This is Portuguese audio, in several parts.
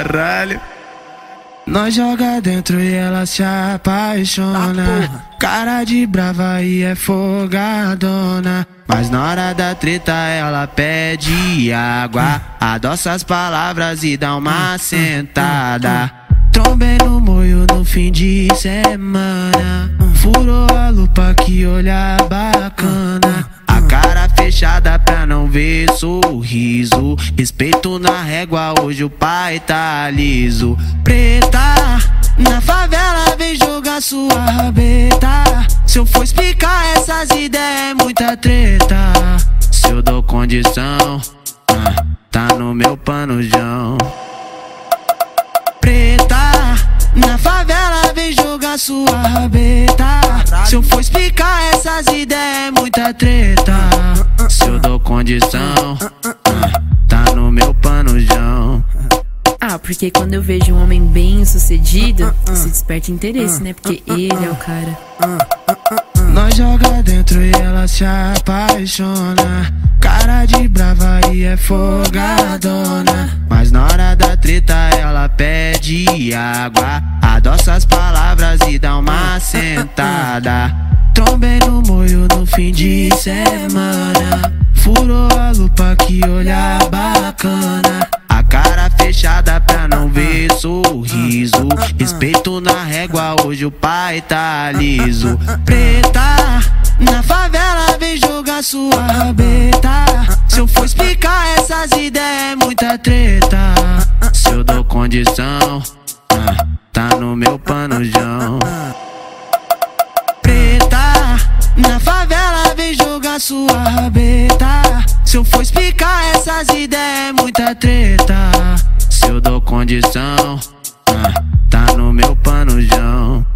caralho. Nós joga dentro e ela se apaixona. Cara de brava e é folgadona. Mas na hora da treta ela pede água. Adoça as palavras e dá uma sentada. Trombei no moio no fim de semana. Furou a lupa que olha bacana. A cara fechada não ver sorriso. Respeito na régua, hoje o pai tá liso. Preta, na favela vem jogar sua rabeta. Se eu for explicar essas ideias, é muita treta. Se eu dou condição, ah, tá no meu panojão. Preta, na favela vem jogar sua rabeta. Se eu for explicar essas ideias, é muita treta. Condição, ah, tá no meu panojão. Ah, porque quando eu vejo um homem bem sucedido, se desperta interesse, né? Porque ele é o cara. Nós joga dentro e ela se apaixona. Cara de brava e é folgadona. Mas na hora da treta ela pede água. Adoça as palavras e dá uma sentada. Trombei no moio no fim de semana. Sorriso. Respeito na régua, hoje o pai tá liso. Preta, na favela vem jogar sua rabeta. Se eu for explicar essas ideias, é muita treta. Se eu dou condição, ah, tá no meu panojão. Preta, na favela vem jogar sua rabeta. Se eu for explicar essas ideias, é muita treta. Se eu dou condição, ah, tá no meu panojão.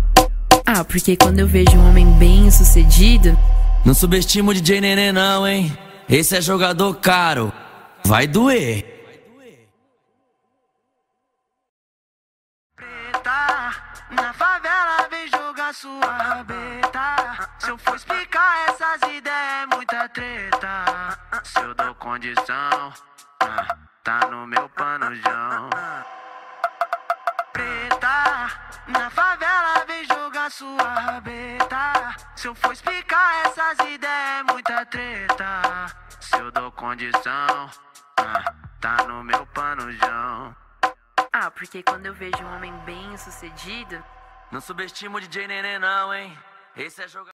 Ah, porque quando eu vejo um homem bem sucedido, Não subestima o DJ Nenê não, hein? Esse é jogador caro. Vai doer. Preta, na favela vem jogar sua rabeta. Se eu for explicar essas ideias, é muita treta. Se eu dou condição, ah, tá no meu panojão. Preta, na favela vem jogar sua rabeta. Se eu for explicar essas ideias, é muita treta. Se eu dou condição, ah, tá no meu panojão. ah, porque quando eu vejo um homem bem sucedido, Não subestima o DJ Nenê não, hein? Esse é jogador